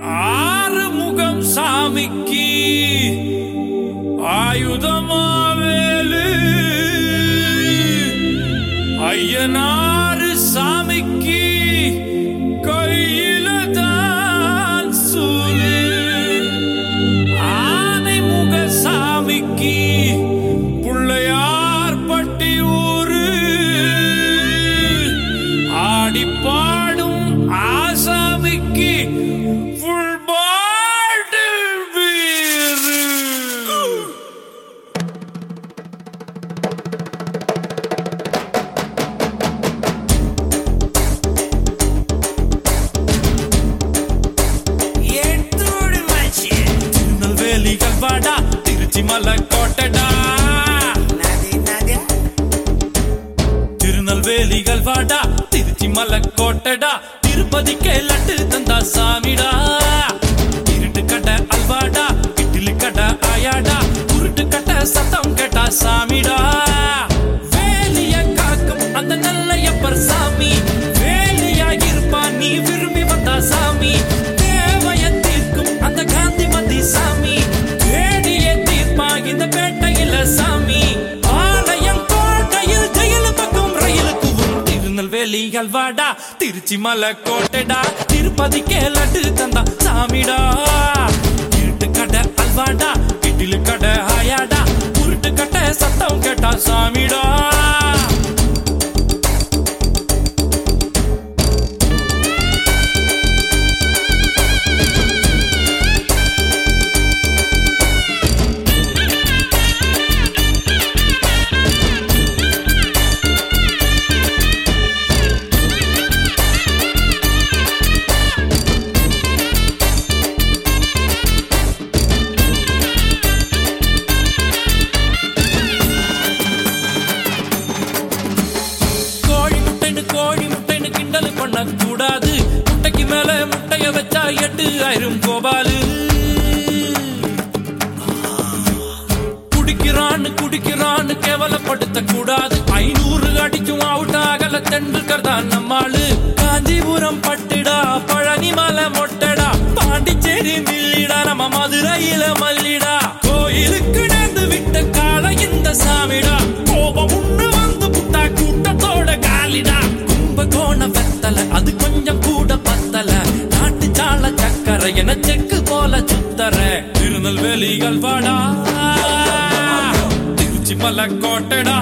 ஆறுமுகம் சாமிக்கு ஆயுதமாவேலு. ஐயனாறு சாமிக்கு திருநெல்வேலிகள் வாடா திருச்சி மலை கோட்டடா திருநெல்வேலிகள் வாடா திருச்சி மலை கோட்டடா திருப்பதிக்கே லட்டு தந்தா சாமிடா. இருட்டு கடை அல்வாடா இட்லி கடை ஆயாடா. உருட்டு கடை சத்தம் கேட்டா சாமிடா. திருநெல்வேலி வாடா. திருச்சி மலை கோட்டைடா திருப்பதிக்கே லட்டு தந்தா சாமிடா. இருட்டு கடை அல்வாடா. இட்லி கடை ஆயாடா. உருட்டு கடை சத்த வச்சா அரும் கோபாலு. குடிக்கிறான்னு குடிக்கிறான்னு கேவலப்படுத்த கூடாது ஐநூறு அடிக்கும் அவுட் ஆகல தெண்டுல்கர் தான் நம்மாளு. காஞ்சிபுரம் பட்டுடா பழனி மலை மொட்டடா. பாண்டிச்சேரி மில்லிடா நம்ம மதுரையில மல்லிடா. கோயிலுக்கு என செக்கு போல சுத்தர திருநெல்வேலிகள் வாடா. திருச்சி மலக்கோட்டடா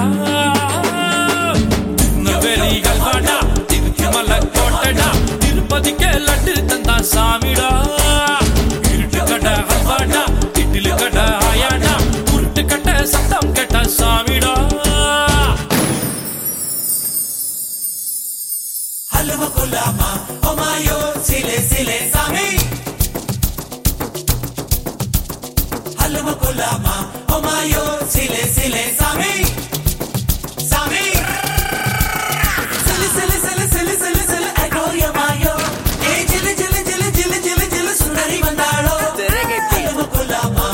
சிலே சாமி சாமி சிலு சிலு சிலு சிலு சிலு சிலு அகோரியமாயோ ஏ ஜிலு ஜிலு ஜிலு ஜிலு ஜிலு ஜிலு சுடரி வந்தாளோ தெலுங்கு குலாமா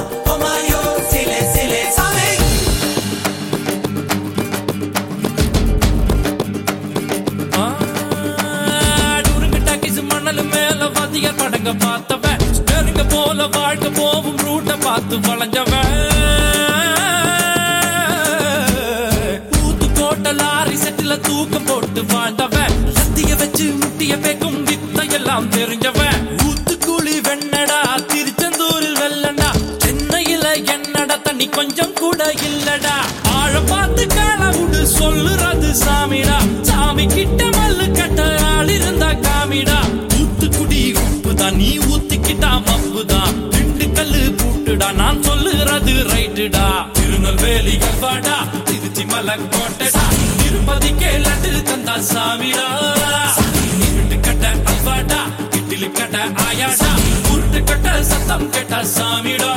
பார்த்தவன் போல வாழ்க்கை போகும் ரூட்டை பார்த்து வளைஞ்சவன் வாழ்ந்தவன் லத்திய வச்சு முட்டிய பேக்கும் வித்தையெல்லாம் தெரிஞ்சவன் ஊத்துக்குழி வெண்ணடா திருச்செந்தூரில் வெள்ளடா சென்னையில என்னடா தண்ணி கொஞ்சம் கூட இல்லடா. ஆழ பார்த்து காலவுடு சொல்லுறது சாமிடா. சாமி கிட்ட மல்லு கட்ட ஆள் இருந்தா காமிடா. ஊத்துக்குடி உப்புதான் நீ ஊத்திக்கிட்டா மப்புதான். ரெண்டு கல்லு பூட்டுடா நான் சொல்லுறது ரைட்டுடா. திருநெல்வேலி கல்வாடா திருச்சி மலக்கோட்டடா கோட்டைடா. திருப்பதிக்கே லட்டு தந்தா சாமிடா இருட்டு கட்ட அல்வாடா இட்லி கட்ட ஆயாடா. உருட்டு கட்ட சத்தம் கேட்டா சாமிடா.